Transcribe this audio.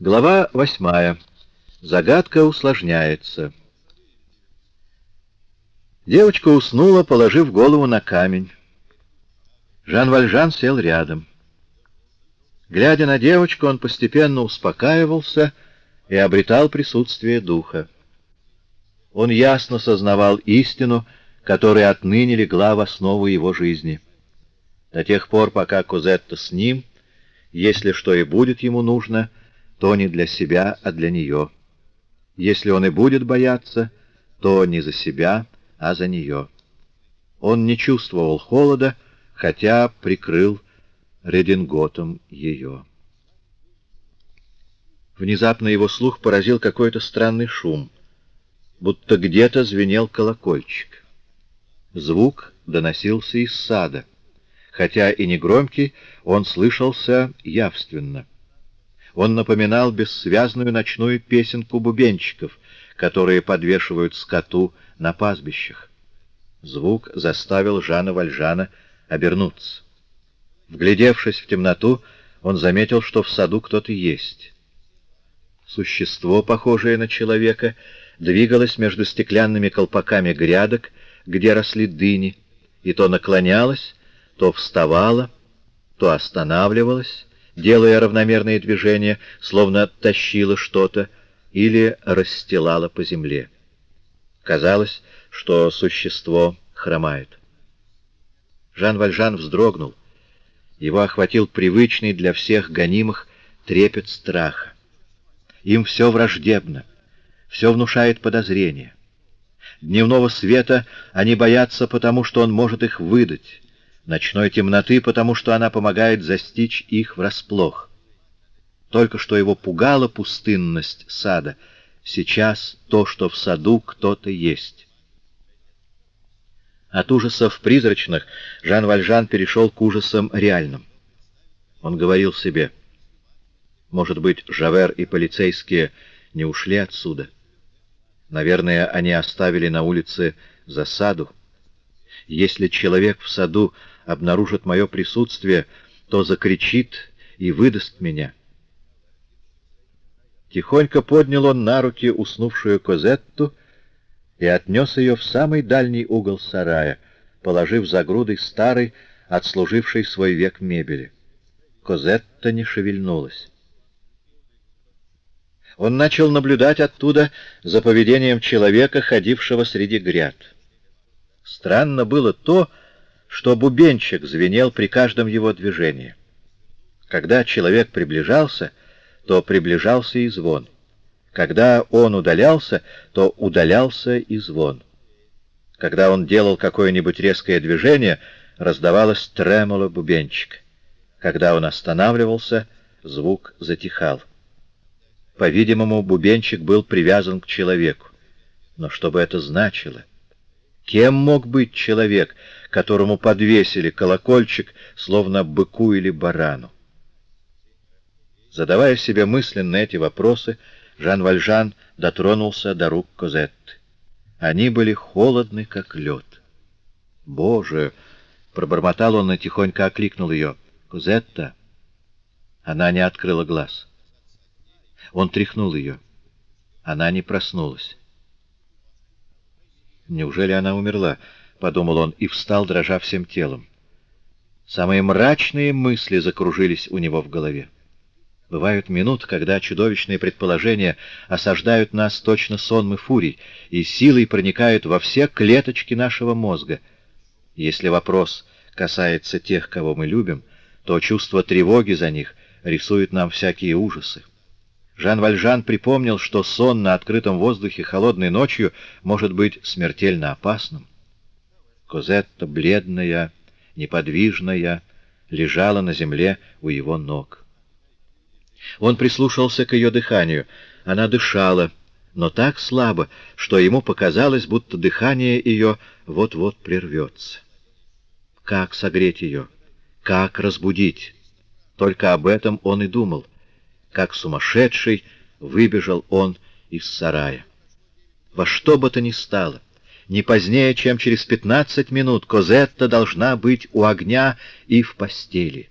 Глава восьмая. Загадка усложняется. Девочка уснула, положив голову на камень. Жан Вальжан сел рядом. Глядя на девочку, он постепенно успокаивался и обретал присутствие духа. Он ясно сознавал истину, которая отныне легла в основу его жизни. До тех пор, пока Козетта с ним, если что и будет ему нужно — то не для себя, а для нее. Если он и будет бояться, то не за себя, а за нее. Он не чувствовал холода, хотя прикрыл рединготом ее. Внезапно его слух поразил какой-то странный шум, будто где-то звенел колокольчик. Звук доносился из сада. Хотя и не громкий, он слышался явственно. Он напоминал бессвязную ночную песенку бубенчиков, которые подвешивают скоту на пастбищах. Звук заставил Жана Вальжана обернуться. Вглядевшись в темноту, он заметил, что в саду кто-то есть. Существо, похожее на человека, двигалось между стеклянными колпаками грядок, где росли дыни, и то наклонялось, то вставало, то останавливалось, делая равномерные движения, словно тащила что-то или расстилала по земле. Казалось, что существо хромает. Жан Вальжан вздрогнул. Его охватил привычный для всех гонимых трепет страха. Им все враждебно, все внушает подозрение. Дневного света они боятся, потому что он может их выдать, ночной темноты, потому что она помогает застичь их врасплох. Только что его пугала пустынность сада, сейчас то, что в саду кто-то есть. От ужасов призрачных Жан Вальжан перешел к ужасам реальным. Он говорил себе, может быть, Жавер и полицейские не ушли отсюда. Наверное, они оставили на улице засаду. Если человек в саду обнаружит мое присутствие, то закричит и выдаст меня. Тихонько поднял он на руки уснувшую Козетту и отнес ее в самый дальний угол сарая, положив за грудой старой, отслужившей свой век мебели. Козетта не шевельнулась. Он начал наблюдать оттуда за поведением человека, ходившего среди гряд. Странно было то, что бубенчик звенел при каждом его движении. Когда человек приближался, то приближался и звон. Когда он удалялся, то удалялся и звон. Когда он делал какое-нибудь резкое движение, раздавалось тремоло бубенчик. Когда он останавливался, звук затихал. По-видимому, бубенчик был привязан к человеку. Но что бы это значило? Кем мог быть человек, которому подвесили колокольчик, словно быку или барану? Задавая себе мысленно эти вопросы, Жан Вальжан дотронулся до рук Козетты. Они были холодны, как лед. «Боже!» — пробормотал он и тихонько окликнул ее. «Козетта!» Она не открыла глаз. Он тряхнул ее. Она не проснулась. «Неужели она умерла?» — подумал он и встал, дрожа всем телом. Самые мрачные мысли закружились у него в голове. Бывают минуты, когда чудовищные предположения осаждают нас точно сонмы фурий и силой проникают во все клеточки нашего мозга. Если вопрос касается тех, кого мы любим, то чувство тревоги за них рисует нам всякие ужасы. Жан Вальжан припомнил, что сон на открытом воздухе холодной ночью может быть смертельно опасным. Козетта, бледная, неподвижная, лежала на земле у его ног. Он прислушался к ее дыханию. Она дышала, но так слабо, что ему показалось, будто дыхание ее вот-вот прервется. Как согреть ее? Как разбудить? Только об этом он и думал. Как сумасшедший выбежал он из сарая. Во что бы то ни стало, не позднее, чем через пятнадцать минут, Козетта должна быть у огня и в постели.